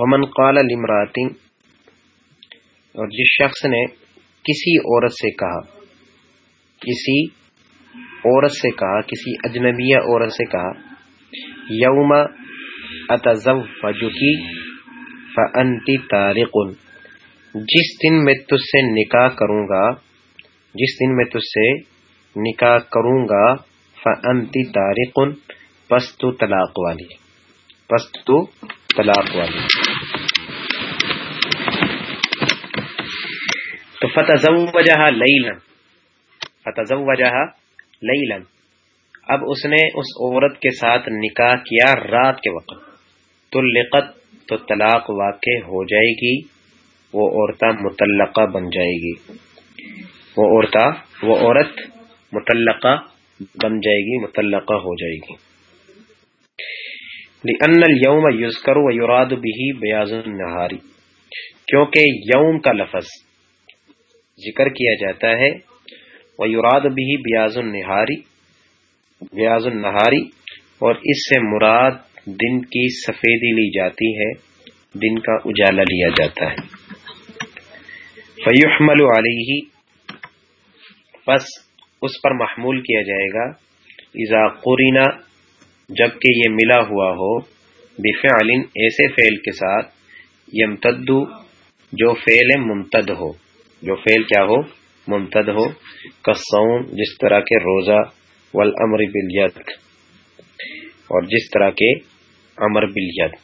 ومن قال لمراتی اور جس شخص نے کسی عورت سے کہا، کسی عورت سے کہا، کسی اجنبیہ عورت سے کہا، یوم اتزوجکی فانتی تارق۔ جس دن میں تجھ سے نکاح کروں گا، جس دن میں تجھ سے نکاح کروں گا فانتی تارق۔ پس تو طلاق والی، پس تو طلاق والی۔ فتح وجہ لیلن فتح لیلن اب اس نے اس عورت کے ساتھ نکاح کیا رات کے وقت. تو لقت تو طلاق واقع ہو جائے گی، وہ عورتہ متعلقہ بن جائے گی. وہ عورتہ، وہ عورت متعلقہ بن جائے گی متعلقہ ہو جائے گی. لأن اليوم یذکر و یراد به بیاض النہاری کیونکہ یوم کا لفظ ذکر کیا جاتا ہے۔ و یراد به بیاض النہاری بیاض النہاری اور اس سے مراد دن کی سفیدی لی جاتی ہے، دن کا اجالا لیا جاتا ہے۔ فیحمل علیہ پس اس پر محمول کیا جائے گا۔ اذا قرینا جبکہ یہ ملا ہوا ہو، بفعل ایسے فعل کے ساتھ، یمتدو، جو فعل ممتد ہو۔ جو فعل کیا ہو؟ ممتد ہو کسون جس طرح کے روزہ، والامر بالید اور جس طرح کے امر بالید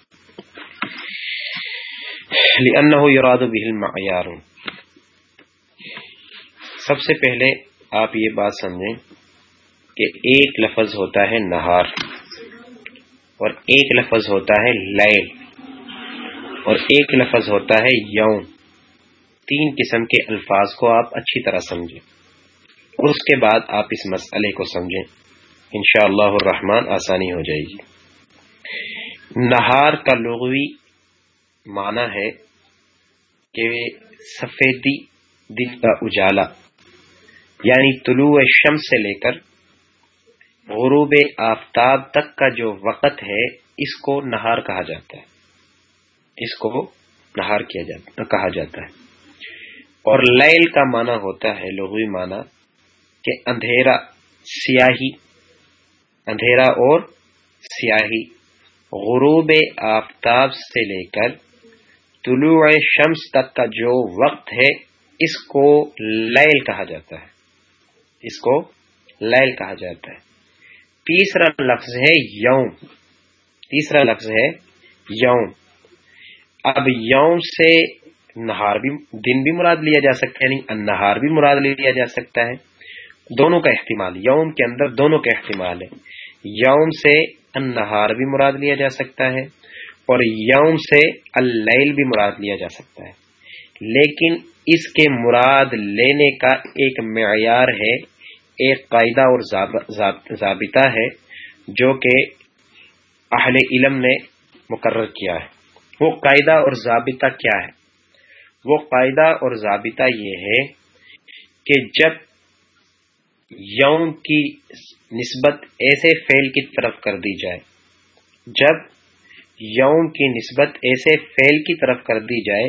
لأنه يراد به المعیار۔ سب سے پہلے آپ یہ بات سمجھیں کہ ایک لفظ ہوتا ہے نہار، اور ایک لفظ ہوتا ہے لیل، اور ایک لفظ ہوتا ہے یوم۔ تین قسم کے الفاظ کو آپ اچھی طرح سمجھیں اور اس کے بعد آپ اس مسئلے کو سمجھیں۔ انشاءاللہ اللہ الرحمن آسانی ہو جائے گی۔ نہار کا لغوی معنی ہے کہ سفیدی دن کا اجالا یعنی طلوع شمس سے لے کر غروب آفتاب تک کا جو وقت ہے، اس کو نہار کہا جاتا ہے۔ اس کو نہار کیا جاتا، کہا جاتا ہے۔ اور لیل کا معنی ہوتا ہے، لغوی معنی، کہ اندھیرا، سیاہی۔ اندھیرا اور سیاہی۔ غروب آفتاب سے لے کر طلوع شمس تک کا جو وقت ہے، اس کو لیل کہا جاتا ہے۔ اس کو لیل کہا جاتا ہے۔ تیسرا لفظ ہے یوم۔ تیسرا لفظ ہے یوم۔ اب یوم سے نہار بھی دن بھی مراد لیا جا سکتا ہے یعنی نہار بھی مراد لیا جا سکتا ہے۔ دونوں کا احتمال، یوم کے اندر دونوں کا احتمال ہے۔ یوم سے انہار بھی مراد لیا جا سکتا ہے اور یوم سے اللیل بھی مراد لیا جا سکتا ہے۔ لیکن اس کے مراد لینے کا ایک معیار ہے، ایک قاعدہ اور ضابطہ ہے، جو کہ اہل علم نے مقرر کیا ہے۔ وہ قاعدہ اور ضابطہ کیا ہے؟ وہ قاعدہ اور ضابطہ یہ ہے کہ جب یوم کی نسبت ایسے فعل کی طرف کر دی جائے، جب یوم کی نسبت ایسے فعل کی طرف کر دی جائے،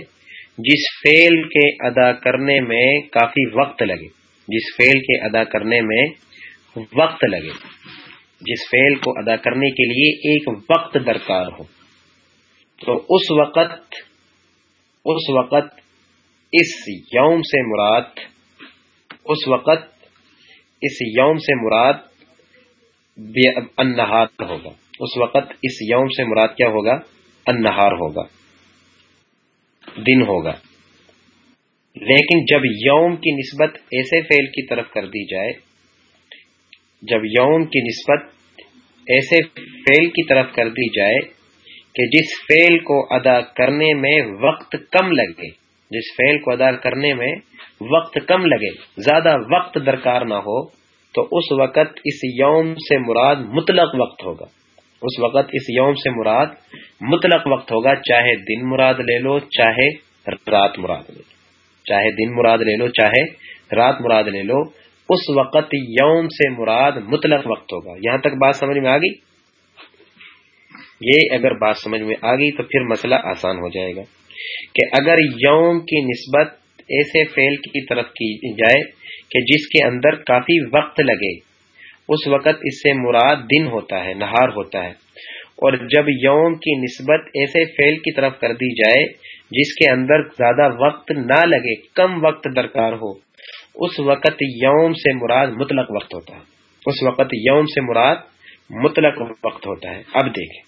جس فعل کے ادا کرنے میں کافی وقت لگے، جس فعل کے ادا کرنے میں وقت لگے، جس فعل کو ادا کرنے کے لیے ایک وقت درکار ہو۔ تو اس وقت اس وقت اس یوم سے مراد، اس وقت، اس یوم سے مراد انہار ہوگا۔ اس وقت، اس یوم سے مراد کیا ہوگا؟ انہار ہوگا۔ دن ہوگا۔ لیکن جب یوم کی نسبت ایسے فعل کی طرف کر دی جائے، جب یوم کی نسبت ایسے فعل کی طرف کر دی جائے کہ جس فعل کو ادا کرنے میں وقت کم لگے جس فعل کو ادا کرنے میں وقت کم لگے، زیادہ وقت درکار نہ ہو، تو اس وقت اس یوم سے مراد مطلق وقت ہوگا۔ اس وقت اس یوم سے مراد مطلق وقت ہوگا، چاہے دن مراد لے لو، چاہے رات مراد لے لو۔ چاہے دن مراد لے لو، چاہے رات مراد لے لو، اس وقت یوم سے مراد مطلق وقت ہوگا۔ یہاں تک بات سمجھ میں آ گئی؟ یہ اگر بات سمجھ میں آ گئی تو پھر مسئلہ آسان ہو جائے گا۔ کہ اگر یوم کی نسبت ایسے فیل کی طرف کی جائے کہ جس کے اندر کافی وقت لگے، اس وقت اس سے مراد دن ہوتا ہے، نہار ہوتا ہے۔ اور جب یوم کی نسبت ایسے فیل کی طرف کر دی جائے جس کے اندر زیادہ وقت نہ لگے، کم وقت درکار ہو، اس وقت یوم سے مراد مطلق وقت ہوتا ہے۔ اس وقت یوم سے مراد مطلق وقت ہوتا ہے۔ اب دیکھیں۔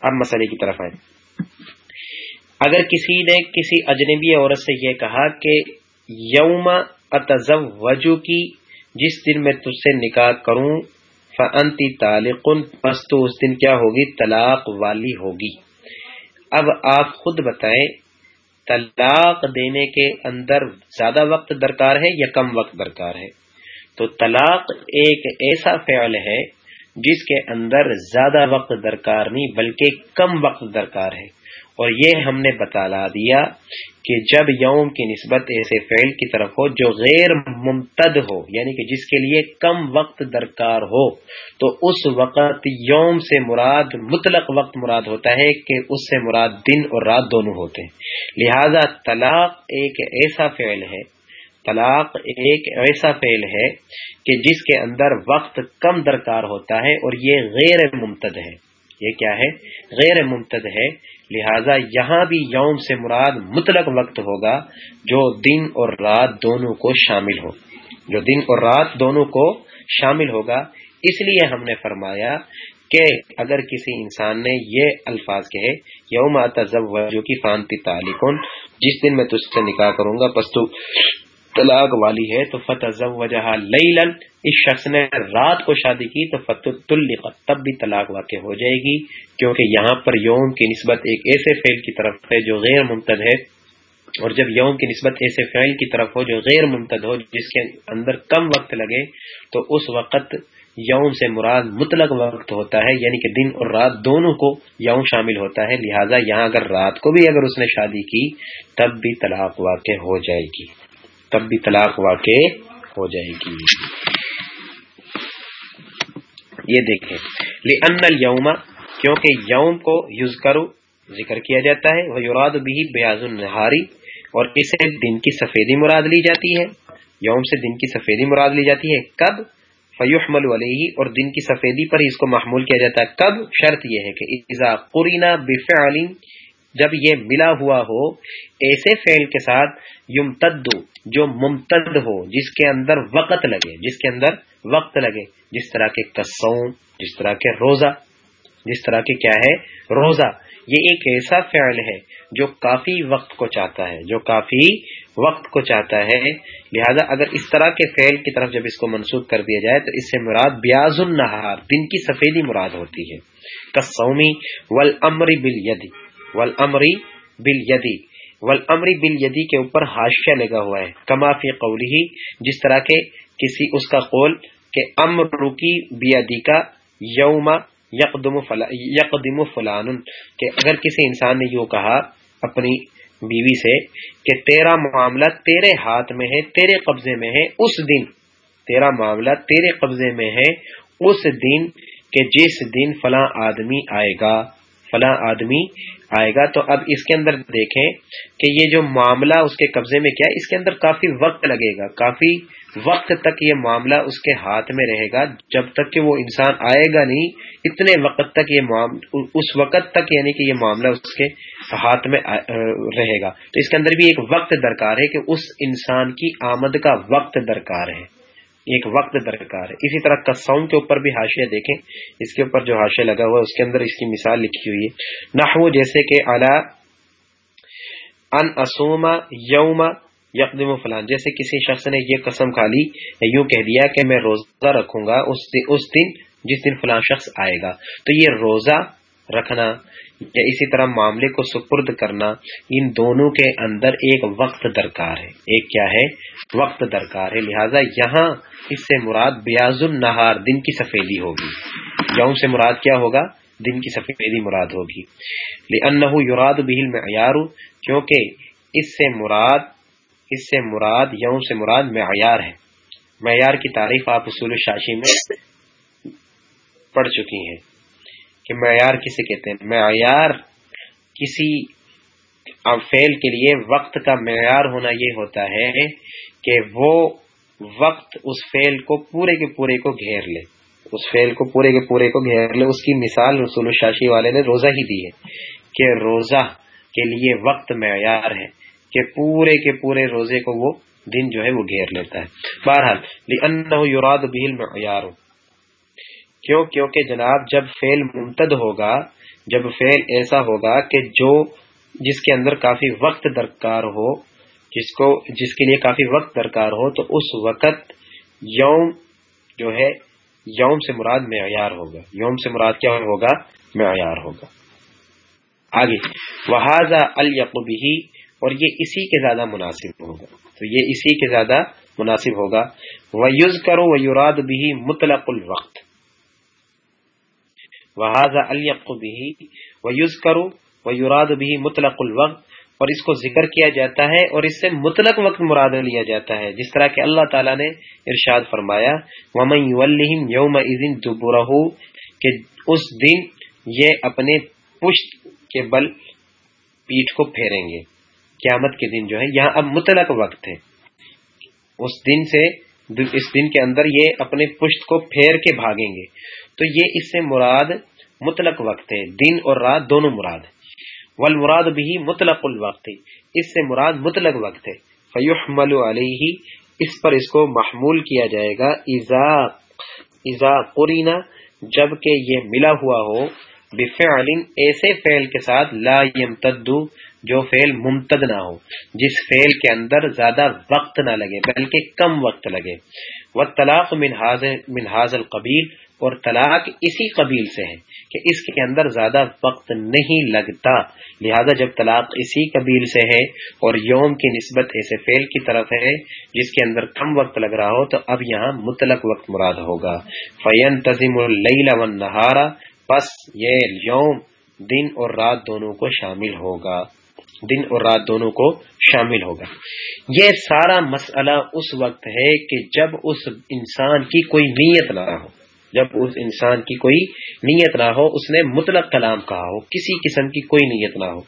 اب مسئلے کی طرف آئیں۔ اگر کسی نے کسی اجنبی عورت سے یہ کہا کہ یوم اتزوجو کی جس دن میں تجھ سے نکاح کروں فنتی تالقن پس تو اس دن کیا ہوگی؟ طلاق والی ہوگی۔ اب آپ خود بتائیں، طلاق دینے کے اندر زیادہ وقت درکار ہے یا کم وقت درکار ہے؟ تو طلاق ایک ایسا فعل ہے جس کے اندر زیادہ وقت درکار نہیں، بلکہ کم وقت درکار ہے۔ اور یہ ہم نے بتالا دیا کہ جب یوم کی نسبت ایسے فعل کی طرف ہو، جو غیر ممتد ہو یعنی کہ جس کے لیے کم وقت درکار ہو، تو اس وقت یوم سے مراد، مطلق وقت مراد ہوتا ہے کہ اس سے مراد دن اور رات دونوں ہوتے ہیں۔ لہذا طلاق ایک ایسا فعل ہے، طلاق ایک ایسا فعل ہے کہ جس کے اندر وقت کم درکار ہوتا ہے اور یہ غیر ممتد ہے۔ یہ کیا ہے؟ غیر ممتد ہے لہذا یہاں بھی یوم سے مراد مطلق وقت ہوگا جو دن اور رات دونوں کو شامل ہو۔ جو دن اور رات دونوں کو شامل ہوگا۔ اس لیے ہم نے فرمایا کہ اگر کسی انسان نے یہ الفاظ کہے، یوم جو کی فانتی تعلقن جس دن میں تجھ سے نکاح کروں گا پستو طلاق والی ہے تو فتح وجہ لیلن، اس شخص نے رات کو شادی کی تو فتح تب بھی طلاق واقع ہو جائے گی، کیونکہ یہاں پر یوم کی نسبت ایک ایسے فعل کی طرف ہے جو غیر ممتد ہے۔ اور جب یوم کی نسبت ایسے فعل کی طرف ہو جو غیر ممتد ہو، جس کے اندر کم وقت لگے، تو اس وقت یوم سے مراد مطلق وقت ہوتا ہے یعنی کہ دن اور رات دونوں کو یوم شامل ہوتا ہے۔ لہٰذا یہاں اگر رات کو بھی اگر اس نے شادی کی، تب بھی طلاق واقع ہو جائے گی۔ تب بھی طلاق واقع ہو جائے گی۔ یہ دیکھیں۔ لأن اليوم، کیونکہ یوم کو یوز کرو ذکر کیا جاتا ہے وہ یوراد بھی بیاض النہاری اور اسے دن کی سفیدی مراد لی جاتی ہے۔ یوم سے دن کی سفیدی مراد لی جاتی ہے۔ کب؟ فیحمل علیہ اور دن کی سفیدی پر اس کو محمول کیا جاتا ہے۔ کب؟ شرط یہ ہے کہ اذا قرینا بفعل جب یہ ملا ہوا ہو، ایسے فعل کے ساتھ یم جو ممتد ہو، جس کے اندر وقت لگے، جس کے اندر وقت لگے، جس طرح کے کسون جس طرح کے روزہ، جس طرح کے کیا ہے، روزہ، یہ ایک ایسا فعل ہے جو کافی وقت کو چاہتا ہے، جو کافی وقت کو چاہتا ہے۔ لہذا اگر اس طرح کے فعل کی طرف جب اس کو منسوخ کر دیا جائے، تو اس سے مراد بیاض النہار، دن کی سفیدی مراد ہوتی ہے۔ کسومی ول امری بل یدی ول امری بل یدی بل یدی کے اوپر حاشیہ لگا ہوا ہے، کما فی قولی جس طرح کے کسی اس کا قول کہ امر رکی بیدی کا یوم یقدم یقدم فلان، کہ اگر کسی انسان نے یوں کہا اپنی بیوی سے کہ تیرا معاملہ تیرے ہاتھ میں ہے، تیرے قبضے میں ہے، اس دن، تیرا معاملہ تیرے قبضے میں ہے، اس دن کہ جس دن فلاں آدمی آئے گا۔ فلاں آدمی آئے گا۔ تو اب اس کے اندر دیکھیں کہ یہ جو معاملہ اس کے قبضے میں کیا اس کے اندر کافی وقت لگے گا۔ کافی وقت تک یہ معاملہ اس کے ہاتھ میں رہے گا۔ جب تک کہ وہ انسان آئے گا نہیں، اتنے وقت تک یہ اس وقت تک یعنی کہ یہ معاملہ اس کے ہاتھ میں رہے گا۔ تو اس کے اندر بھی ایک وقت درکار ہے کہ اس انسان کی آمد کا وقت درکار ہے۔ ایک وقت درکار ہے۔ اسی طرح کساؤں کے اوپر بھی حاشیہ دیکھیں۔ اس کے اوپر جو حاشیہ لگا ہوا ہے، اس کے اندر اس کی مثال لکھی ہوئی ہے۔ نحو جیسے کہ اعلی ان اسوما یوم یقدم فلان۔ جیسے کسی شخص نے یہ قسم کھا لی، یوں کہہ دیا کہ میں روزہ رکھوں گا اس دن جس دن فلان شخص آئے گا۔ تو یہ روزہ رکھنا یا اسی طرح معاملے کو سپرد کرنا، ان دونوں کے اندر ایک وقت درکار ہے۔ ایک کیا ہے؟ وقت درکار ہے۔ لہٰذا یہاں اس سے مراد بیاض النہار، دن کی سفیدی ہوگی۔ یوم سے مراد کیا ہوگا؟ دن کی سفیدی مراد ہوگی۔ یوراد بہل معیار کیونکہ اس سے مراد، اس سے مراد یوم سے مراد معیار ہے۔ معیار کی تعریف آپ اصول شاشی میں پڑھ چکی ہیں۔ کہ معیار کسے کہتے ہیں؟ معیار کسی فیل کے لیے وقت کا معیار ہونا یہ ہوتا ہے کہ وہ وقت اس فیل کو پورے کے پورے کو گھیر لے۔ اس فیل کو پورے کے پورے کو گھیر لے۔ اس کی مثال رسول شاشی والے نے روزہ ہی دی ہے کہ روزہ کے لیے وقت معیار ہے کہ پورے کے پورے روزے کو وہ دن جو ہے وہ گھیر لیتا ہے۔ بہرحال یوراد بھیل معیار کیوں؟ کیونکہ جناب جب فیل منتد ہوگا، جب فیل ایسا ہوگا کہ جو جس کے اندر کافی وقت درکار ہو، جس کو، جس کے لیے کافی وقت درکار ہو، تو اس وقت یوم جو ہے، یوم سے مراد معیار ہوگا۔ یوم سے مراد کیا ہوگا؟ معیار ہوگا۔ آگے وہذا القبی اور یہ اسی کے زیادہ مناسب ہوگا۔ تو یہ اسی کے زیادہ مناسب ہوگا۔ وہ یوز کرو وہ یوراد بھی مطلق الوقت۔ وہذا القبی وہ یوز کرو وہ یوراد بھی مطلق الوقت اور اس کو ذکر کیا جاتا ہے اور اس سے مطلق وقت مراد لیا جاتا ہے جس طرح کہ اللہ تعالیٰ نے ارشاد فرمایا ومن یوم کہ اس دن یہ اپنے پشت کے بل پیٹ کو پھیریں گے۔ قیامت کے دن جو ہے، یہاں اب مطلق وقت ہے۔ اس دن سے اس دن کے اندر یہ اپنے پشت کو پھیر کے بھاگیں گے۔ تو یہ اس سے مراد مطلق وقت ہے۔ دن اور رات دونوں مراد ہے والمراد بھی مطلق الوقت۔ اس سے مراد مطلق وقت ہے۔ فیحمل علیہ۔ اس پر اس کو محمول کیا جائے گا۔ اذا اذا قرینا جبکہ یہ ملا ہوا ہو۔ بفعل ایسے فعل کے ساتھ لا يمتد جو فعل ممتد نہ ہو، جس فعل کے اندر زیادہ وقت نہ لگے، بلکہ کم وقت لگے۔ والطلاق من من هذا القبیل اور طلاق اسی قبیل سے ہے کہ اس کے اندر زیادہ وقت نہیں لگتا۔ لہذا جب طلاق اسی قبیل سے ہے اور یوم کی نسبت ایسے فیل کی طرف ہے جس کے اندر کم وقت لگ رہا ہو، تو اب یہاں مطلق وقت مراد ہوگا۔ فین تزیم نہارا بس یہ یوم، دن اور رات دونوں کو شامل ہوگا۔ دن اور رات دونوں کو شامل ہوگا۔ یہ سارا مسئلہ اس وقت ہے کہ جب اس انسان کی کوئی نیت نہ ہو، جب اس انسان کی کوئی نیت نہ ہو، اس نے مطلق کلام کہا ہو، کسی قسم کی کوئی نیت نہ ہو۔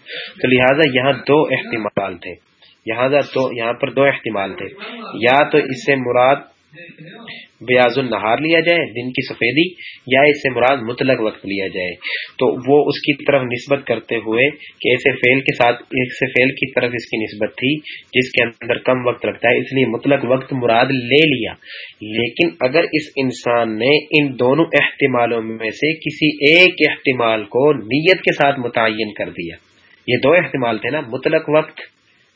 تو لہٰذا یہاں دو احتمال تھے۔ یہاں پر دو احتمال تھے۔ یا تو اس سے مراد بیاض النہار لیا جائے، دن کی سفیدی، یا اس سے مراد مطلق وقت لیا جائے۔ تو وہ اس کی طرف نسبت کرتے ہوئے کہ ایسے فیل کے ساتھ ایسے فیل کی طرف اس کی نسبت تھی، جس کے اندر کم وقت لگتا ہے، اس لیے مطلق وقت مراد لے لیا۔ لیکن اگر اس انسان نے ان دونوں احتمالوں میں سے کسی ایک احتمال کو نیت کے ساتھ متعین کر دیا، یہ دو احتمال تھے نا، مطلق وقت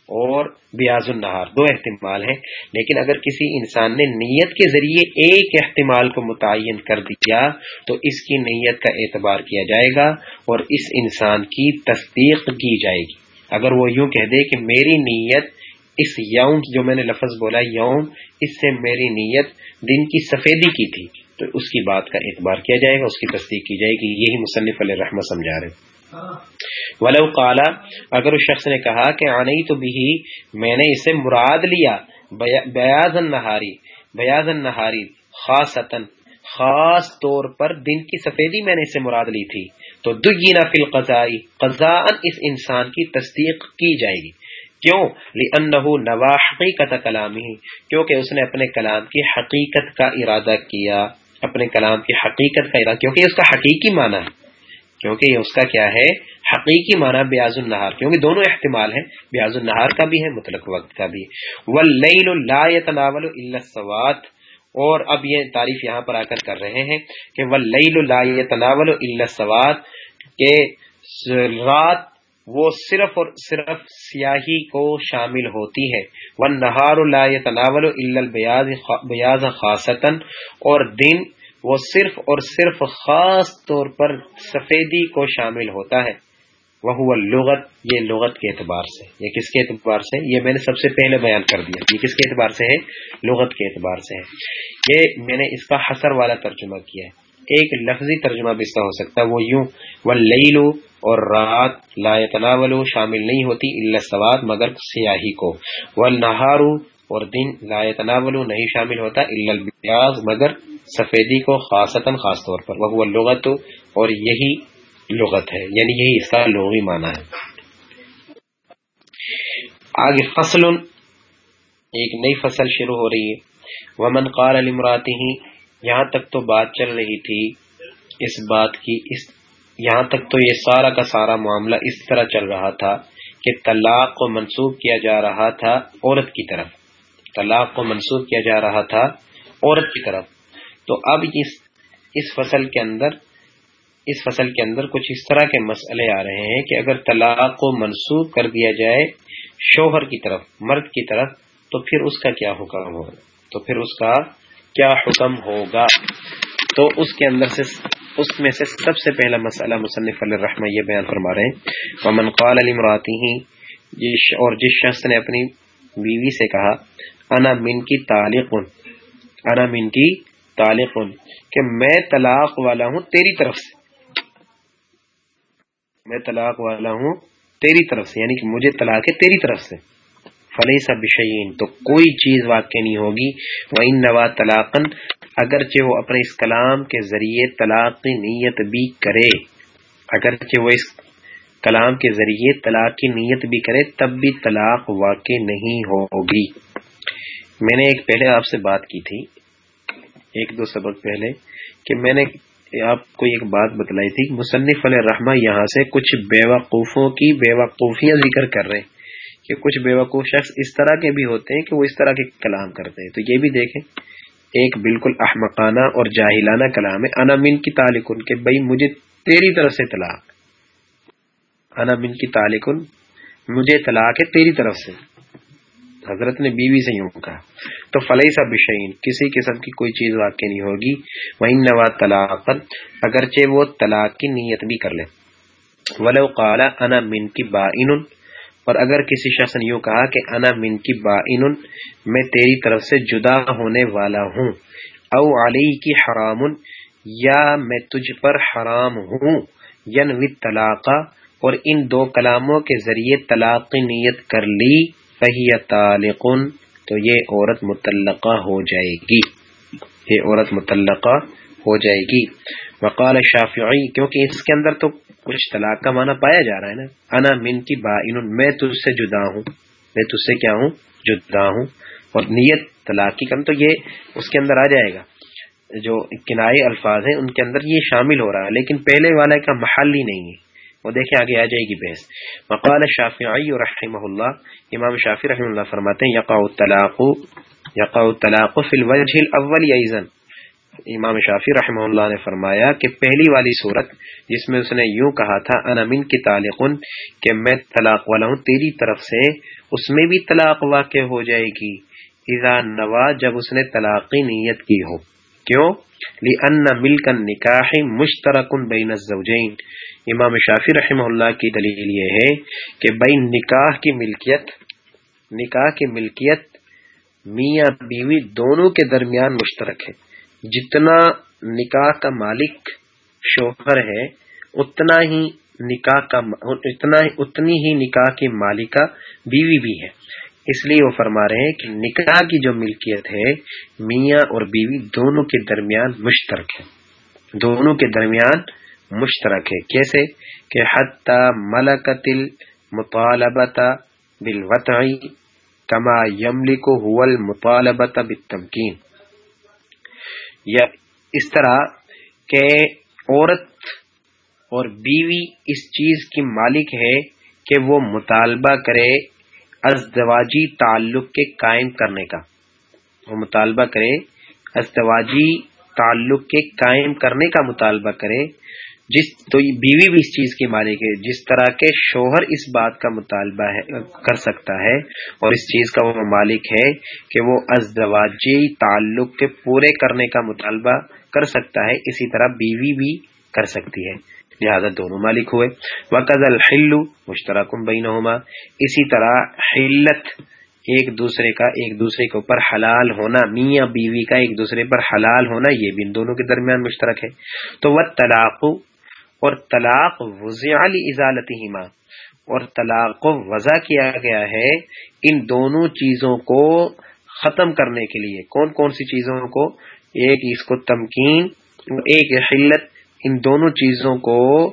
اور بیاض النہار، دو احتمال ہیں۔ لیکن اگر کسی انسان نے نیت کے ذریعے ایک احتمال کو متعین کر دیا، تو اس کی نیت کا اعتبار کیا جائے گا اور اس انسان کی تصدیق کی جائے گی۔ اگر وہ یوں کہہ دے کہ میری نیت، اس یوم جو میں نے لفظ بولا یوم، اس سے میری نیت دن کی سفیدی کی تھی، تو اس کی بات کا اعتبار کیا جائے گا، اس کی تصدیق کی جائے گی۔ یہی مصنف علیہ رحمت سمجھا رہے ہیں۔ ولو قالا اگر اس شخص نے کہا کہ آنی تو بھی میں نے اسے مراد لیا بیاض نہاری بیاض نہاری خاص خاص طور پر دن کی سفیدی میں نے اسے مراد لی تھی، تو دگینا فی القضائی قضاء اس انسان کی تصدیق کی جائے گی۔ کیوں؟ لأنه نوا حقیقت کلامی کیونکہ اس نے اپنے کلام کی حقیقت کا ارادہ کیا، اپنے کلام کی حقیقت کا ارادہ، کیونکہ اس کا حقیقی معنی ہے۔ کیونکہ یہ اس کا کیا ہے؟ حقیقی معنی بیاض النہار، کیونکہ دونوں احتمال ہیں، بیاض النہار کا بھی ہے، مطلق وقت کا بھی واللیل لا يتناول الا السوات اور اب یہ تعریف یہاں پر آ کر کر رہے ہیں کہ واللیل لا يتناول الا السوات کہ رات وہ صرف اور صرف سیاہی کو شامل ہوتی ہے۔ والنہار لا يتناول الا البیاض خاصتا، اور دن وہ صرف اور صرف خاص طور پر سفیدی کو شامل ہوتا ہے۔ وہ لغت یہ لغت کے اعتبار سے۔ یہ کس کے اعتبار سے؟ یہ میں نے سب سے پہلے بیان کر دیا۔ یہ کس کے اعتبار سے ہے؟ لغت کے اعتبار سے ہے۔ یہ میں نے اس کا حسر والا ترجمہ کیا ہے۔ ایک لفظی ترجمہ بھی اس کا ہو سکتا ہے۔ وہ یوں و لو اور رات لا تناولو شامل نہیں ہوتی اللہ سواد، مگر سیاہی کو۔ و نہارو اور دن لا تناولو نہیں شامل ہوتا اللہ مگر سفیدی کو خاصتا خاص طور پر وہ لغت اور یہی لغت ہے یعنی یہی اس کا لغوی معنی ہے۔ آگے فصل، ایک نئی فصل شروع ہو رہی ہے۔ ومن قال المراتی یہاں تک تو بات چل رہی تھی۔ اس بات کی اس، یہاں تک تو یہ سارا کا سارا معاملہ اس طرح چل رہا تھا کہ طلاق کو منسوخ کیا جا رہا تھا عورت کی طرف۔ طلاق کو منسوخ کیا جا رہا تھا عورت کی طرف۔ تو اب اس اس فصل کے اندر، اس فصل کے اندر کچھ اس طرح کے مسئلے آ رہے ہیں کہ اگر طلاق کو منسوخ کر دیا جائے شوہر کی طرف، مرد کی طرف، تو پھر اس کا کیا حکم ہوگا؟ تو پھر اس کا کیا حکم ہوگا؟ تو اس کے اندر سے، اس میں سے سب سے پہلا مسئلہ مصنف علیہ الرحمہ یہ بیان فرما رہے ہیں، ومن قال علی مراتی ہی اور جس شخص نے اپنی بیوی سے کہا، انا من کی تعلق انا من کی تعلق کہ میں طلاق والا ہوں تیری طرف سے۔ میں طلاق والا ہوں تیری طرف سے یعنی کہ مجھے طلاق ہے تیری طرف سے۔ فلح سا بشین تو کوئی چیز واقع نہیں ہوگی۔ وہ ان نوا طلاقن اگرچہ وہ اپنے اس کلام کے ذریعے طلاق کی نیت بھی کرے۔ اگرچہ وہ اس کلام کے ذریعے طلاق کی نیت بھی کرے، تب بھی طلاق واقع نہیں ہوگی۔ میں نے ایک پہلے آپ سے بات کی تھی۔ ایک دو سبق پہلے کہ میں نے آپ کو ایک بات بتلائی تھی، مصنف علیہ رحمہ یہاں سے کچھ بیوقوفوں کی بیوقوفیاں ذکر کر رہے ہیں کہ کچھ بیوقوف شخص اس طرح کے بھی ہوتے ہیں کہ وہ اس طرح کے کلام کرتے ہیں۔ تو یہ بھی دیکھیں، ایک بالکل احمقانہ اور جاہلانہ کلام ہے۔ انا من کی تعلق کہ بھائی مجھے تیری طرف سے طلاق۔ انا من کی تعلق مجھے طلاق ہے تیری طرف سے۔ حضرت نے بیوی سے یوں کہا۔ تو فلح سا بشین کسی قسم کی کوئی چیز واقع نہیں ہوگی۔ وہیں نوا طلاق اگرچہ وہ طلاق کی نیت بھی کر لے۔ ولو قال انا من کی با اور اگر کسی شخص نے یوں کہا کہ انا من کی با میں تیری طرف سے جدا ہونے والا ہوں او علی کی حرام، یا میں تجھ پر حرام ہوں ینوی طلاق اور ان دو کلاموں کے ذریعے طلاق کی نیت کر لی تعلقن تو یہ عورت متعلقہ ہو جائے گی۔ یہ عورت متعلقہ ہو جائے گی۔ وقال شافعی، کیونکہ اس کے اندر تو کچھ طلاق کا معنی پایا جا رہا ہے نا۔ انا من کی با میں تجھ سے جدا ہوں۔ میں تجھ سے کیا ہوں؟ جدا ہوں۔ اور نیت طلاق کی کم تو یہ اس کے اندر آ جائے گا۔ جو کنائے الفاظ ہیں، ان کے اندر یہ شامل ہو رہا ہے۔ لیکن پہلے والے کا محل ہی نہیں ہے۔ وہ دیکھیں آگے آ جائے گی بحث۔ مقال شافعی رحمہ اللہ امام شافی رحمہ اللہ فرماتے ہیں یقا الطلاق یقا الطلاق فی الاول ایزن امام شافی رحمہ اللہ نے فرمایا کہ پہلی والی صورت، جس میں اس نے یوں کہا تھا، انا من کی تعلق کہ میں طلاق والا ہوں، تیری طرف سے اس میں بھی طلاق واقع ہو جائے گی۔ اذا نوا، جب اس نے طلاقی نیت کی ہو۔ کیوں؟ لأن ملک النکاح مشترک بین الزوجین امام شافی رحمہ اللہ کی دلیل یہ ہے کہ بھائی نکاح کی ملکیت، نکاح کی ملکیت میاں بیوی دونوں کے درمیان مشترک ہے۔ جتنا نکاح کا مالک شوہر ہے، اتنا ہی نکاح کا اتنا اتنی ہی نکاح کی مالکہ بیوی بھی ہے۔ اس لیے وہ فرما رہے ہیں کہ نکاح کی جو ملکیت ہے، میاں اور بیوی دونوں کے درمیان مشترک ہے۔ دونوں کے درمیان مشترک ہے۔ کیسے؟ کہ حتی ملکت المطالبت بالوطعی کما یملک هو المطالبت بالتمکین۔ یا اس طرح کہ عورت اور بیوی اس چیز کی مالک ہے کہ وہ مطالبہ کرے ازدواجی تعلق کے قائم کرنے کا۔ وہ مطالبہ کرے، ازدواجی تعلق کے قائم کرنے کا مطالبہ کرے، جس تو بیوی بھی اس چیز کی مالک ہے، جس طرح کے شوہر اس بات کا مطالبہ ہے، کر سکتا ہے، اور اس چیز کا وہ مالک ہے کہ وہ ازدواجی تعلق کے پورے کرنے کا مطالبہ کر سکتا ہے، اسی طرح بیوی بھی کر سکتی ہے۔ لہذا دونوں مالک ہوئے۔ وقت الحل مشترک بینہما اسی طرح حلت ایک دوسرے کا، ایک دوسرے کے اوپر حلال ہونا، میاں بیوی کا ایک دوسرے پر حلال ہونا، یہ بھی ان دونوں کے درمیان مشترک ہے۔ تو وہ طلاق اور طلاق وضع ازالتہما اور طلاق کو وضع کیا گیا ہے ان دونوں چیزوں کو ختم کرنے کے لیے۔ کون کون سی چیزوں کو؟ ایک اس کو تمکین، ایک حلت ان دونوں چیزوں کو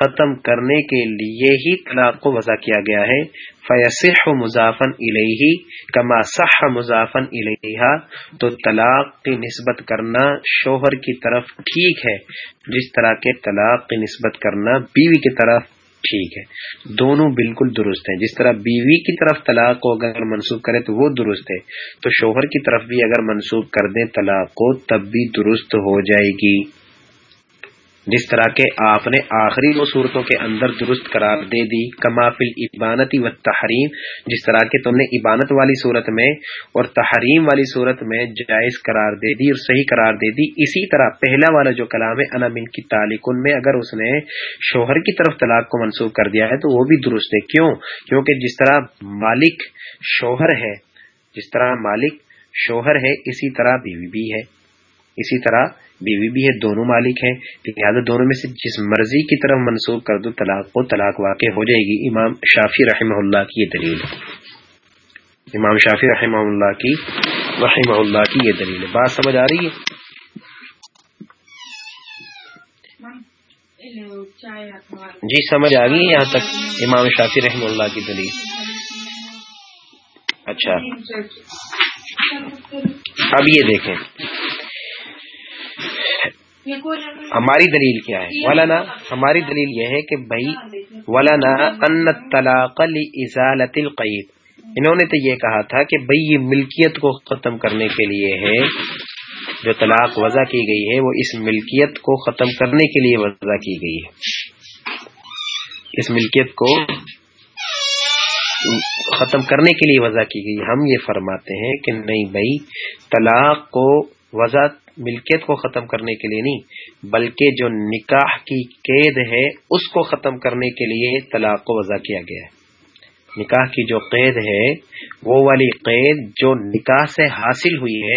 ختم کرنے کے لیے ہی طلاق کو وضع کیا گیا ہے۔ فیصح مضافن الہی کما صح مضافن الہا تو طلاق کی نسبت کرنا شوہر کی طرف ٹھیک ہے، جس طرح کے طلاق کی نسبت کرنا بیوی کی طرف ٹھیک ہے۔ دونوں بالکل درست ہیں۔ جس طرح بیوی کی طرف طلاق کو اگر منسوخ کرے تو وہ درست ہے۔ تو شوہر کی طرف بھی اگر منسوخ کر دیں طلاق کو، تب بھی درست ہو جائے گی۔ جس طرح کے آپ نے آخری وہ صورتوں کے اندر درست قرار دے دی کمافل عبانتی و تحریم جس طرح کے تم نے عبانت والی صورت میں اور تحریم والی صورت میں جائز قرار دے دی اور صحیح قرار دے دی۔ اسی طرح پہلا والا جو کلام ہے انامن کی تعلق میں، اگر اس نے شوہر کی طرف طلاق کو منسوخ کر دیا ہے تو وہ بھی درست ہے۔ کیوں؟ کیونکہ جس طرح مالک شوہر ہے، جس طرح مالک شوہر ہے، اسی طرح بیوی بھی ہے۔ اسی طرح بیوی بھی ہے، دونوں مالک ہیں۔ لہٰذا دونوں میں سے جس مرضی کی طرف منسوخ کر دو، طلاق کو طلاق واقع ہو جائے گی۔ امام شافی رحمہ اللہ کی یہ دلیل۔ ہے امام شافی رحمہ اللہ کی، رحمہ اللہ کی یہ دلیل ہے۔ بات سمجھ آ رہی ہے؟ جی سمجھ آ گئی یہاں تک۔ امام شافی رحمہ اللہ کی دلیل۔ اچھا۔ اب یہ دیکھیں۔ ہماری دلیل کیا ہے؟ ولانا ہماری دلیل یہ ہے کہ بھائی ولانا ان طلاق ازالت القید انہوں نے تو یہ کہا تھا کہ بھائی، یہ ملکیت کو ختم کرنے کے لیے ہے، جو طلاق وضع کی گئی ہے، وہ اس ملکیت کو ختم کرنے کے لیے وضع کی گئی ہے۔ اس ملکیت کو ختم کرنے کے لیے وضع کی گئی۔ ہم یہ فرماتے ہیں کہ نہیں بھائی، طلاق کو وضع ملکیت کو ختم کرنے کے لیے نہیں، بلکہ جو نکاح کی قید ہے، اس کو ختم کرنے کے لیے طلاق کو وضع کیا گیا ہے۔ نکاح کی جو قید ہے، وہ والی قید جو نکاح سے حاصل ہوئی ہے،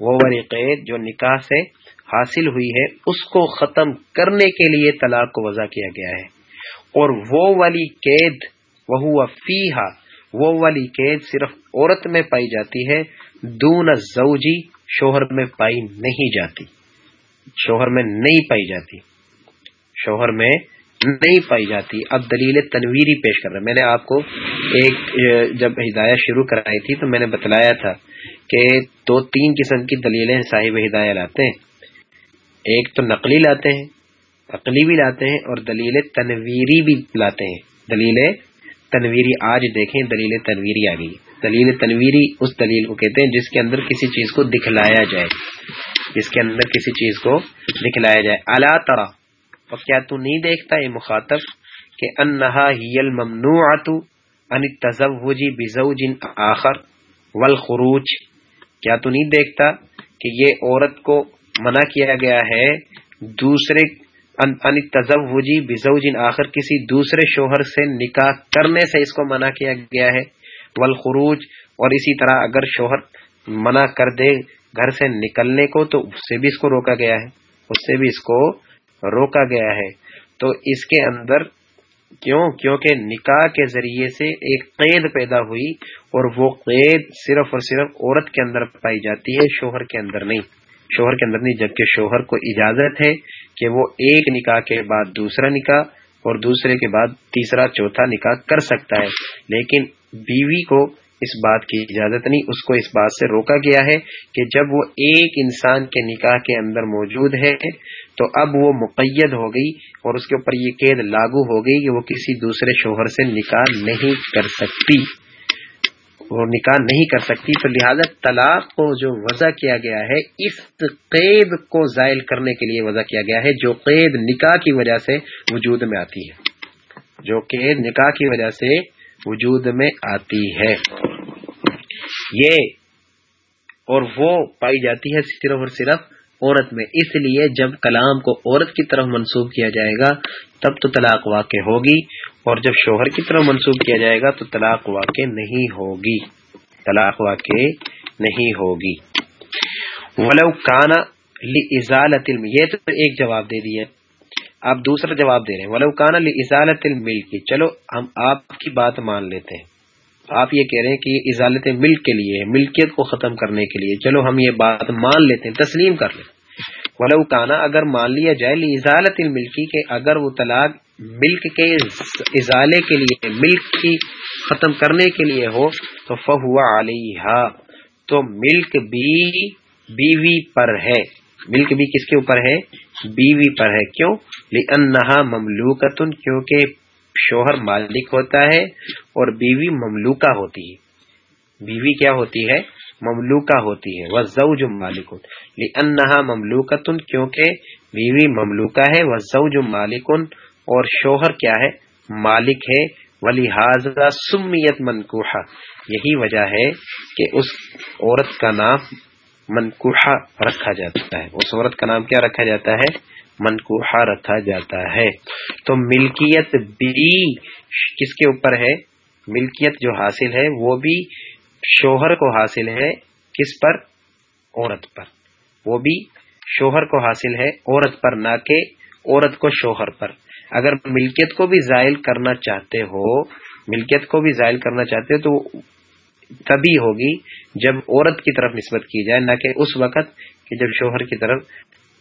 وہ والی قید جو نکاح سے حاصل ہوئی ہے، اس کو ختم کرنے کے لیے طلاق کو وضع کیا گیا ہے۔ اور وہ والی قید وہ فیحا وہ والی قید صرف عورت میں پائی جاتی ہے، دون زوجی شوہر میں پائی نہیں جاتی۔ شوہر میں نہیں پائی جاتی۔ شوہر میں نہیں پائی جاتی۔ اب دلیل تنویری پیش کر رہے میں نے آپ کو ایک، جب ہدایت شروع کرائی تھی تو میں نے بتلایا تھا کہ دو، تین قسم کی دلیلیں صاحب ہدایہ لاتے ہیں۔ ایک تو نقلی لاتے ہیں، عقلی بھی لاتے ہیں اور دلیل تنویری بھی لاتے ہیں۔ دلیل تنویری آج دیکھیں، دلیل تنویری آ گئی دلیل تنویری اس دلیل کو کہتے ہیں جس کے اندر کسی چیز کو دکھلایا جائے۔ جس کے اندر کسی چیز کو دکھلایا جائے۔ اللہ طرح اور کیا تو نہیں دیکھتا یہ مخاطب کہ انہا ہی الممنوعات ان تزوجی بزوج آخر والخروج؟ کیا تو نہیں دیکھتا کہ یہ عورت کو منع کیا گیا ہے دوسرے ان تزوجی بزوج آخر، کسی دوسرے شوہر سے نکاح کرنے سے اس کو منع کیا گیا ہے؟ والخروج، اور اسی طرح اگر شوہر منع کر دے گھر سے نکلنے کو، تو اس سے بھی اس کو روکا گیا ہے۔ اس سے بھی اس کو روکا گیا ہے۔ تو اس کے اندر کیوں؟ کیونکہ نکاح کے ذریعے سے ایک قید پیدا ہوئی، اور وہ قید صرف اور صرف عورت کے اندر پائی جاتی ہے، شوہر کے اندر نہیں۔ شوہر کے اندر نہیں، جبکہ شوہر کو اجازت ہے کہ وہ ایک نکاح کے بعد دوسرا نکاح، اور دوسرے کے بعد تیسرا، چوتھا نکاح کر سکتا ہے۔ لیکن بیوی کو اس بات کی اجازت نہیں، اس کو اس بات سے روکا گیا ہے کہ جب وہ ایک انسان کے نکاح کے اندر موجود ہے تو اب وہ مقید ہو گئی اور اس کے اوپر یہ قید لاگو ہو گئی کہ وہ کسی دوسرے شوہر سے نکاح نہیں کر سکتی وہ نکاح نہیں کر سکتی۔ تو لہذا طلاق کو جو وضع کیا گیا ہے، اس قید کو زائل کرنے کے لیے وضع کیا گیا ہے، جو قید نکاح کی وجہ سے وجود میں آتی ہے۔ جو قید نکاح کی وجہ سے وجود میں آتی ہے۔ یہ اور وہ پائی جاتی ہے صرف اور صرف عورت میں۔ اس لیے جب کلام کو عورت کی طرف منسوخ کیا جائے گا، تب تو طلاق واقع ہوگی۔ اور جب شوہر کی طرف منسوخ کیا جائے گا، تو طلاق واقع نہیں ہوگی۔ طلاق واقع نہیں ہوگی۔ ولو کانا ازالت علم یہ تو ایک جواب دے دیا آپ دوسرا جواب دے رہے ہیں۔ ولو کانا ازالت المل کی چلو، ہم آپ کی بات مان لیتے ہیں۔ آپ یہ کہہ رہے ہیں کہ یہ ازالت ملک کے لیے ملکیت کو ختم کرنے کے لیے۔ چلو، ہم یہ بات مان لیتے ہیں، تسلیم کر لیں۔ ولوکانا اگر مان لیا جائے ازالت الملکی کے اگر وہ طلاق ملک کے ازالے کے لیے، ملک کی ختم کرنے کے لیے ہو، تو فہوا علیہ تو ملک بھی بیوی پر ہے۔ ملک بھی کس کے اوپر ہے؟ بیوی پر ہے۔ کیوں؟ لنہا مملوکتن کیونکہ شوہر مالک ہوتا ہے اور بیوی مملوکہ ہوتی ہے۔ بیوی کیا ہوتی ہے؟ مملوکہ ہوتی ہے۔ وہ زوج لنہا مملوکتن کیونکہ بیوی مملوکہ ہے۔ وہ زوج مالکن اور شوہر کیا ہے؟ مالک ہے۔ ولی حاضر سمیت منکوحا یہی وجہ ہے کہ اس عورت کا نام منکوحا رکھا جاتا ہے۔ اس عورت کا نام کیا رکھا جاتا ہے؟ منکوحا رکھا جاتا ہے۔ تو ملکیت بھی کس کے اوپر ہے؟ ملکیت جو حاصل ہے، وہ بھی شوہر کو حاصل ہے کس پر؟ عورت پر۔ وہ بھی شوہر کو حاصل ہے عورت پر، نہ کہ عورت کو شوہر پر۔ اگر ملکیت کو بھی زائل کرنا چاہتے ہو، ملکیت کو بھی زائل کرنا چاہتے ہو، تو تبھی ہوگی۔ جب عورت کی طرف نسبت کی جائے، نہ کہ اس وقت کہ جب شوہر کی طرف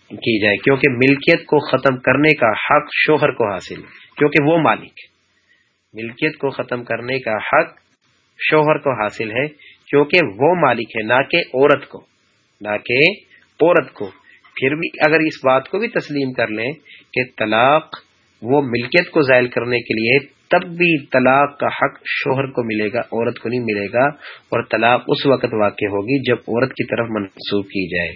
کی جائے، کیونکہ ملکیت کو ختم کرنے کا حق شوہر کو حاصل ہے، کیونکہ وہ مالک ملکیت کو ختم کرنے کا حق شوہر کو حاصل ہے، کیونکہ وہ مالک ہے، نہ کہ عورت کو۔ نہ کہ عورت کو۔ پھر بھی اگر اس بات کو بھی تسلیم کر لیں کہ طلاق وہ ملکیت کو ظاہر کرنے کے لیے تب بھی طلاق کا حق شوہر کو ملے گا، عورت کو نہیں ملے گا، اور طلاق اس وقت واقع ہوگی جب عورت کی طرف منسوخ کی جائے،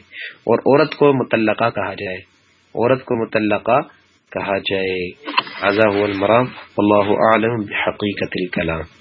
اور عورت کو متعلقہ کہا جائے، عورت کو متعلقہ کہا جائے۔ المرام اللہ عالم بحقیقت الکلام۔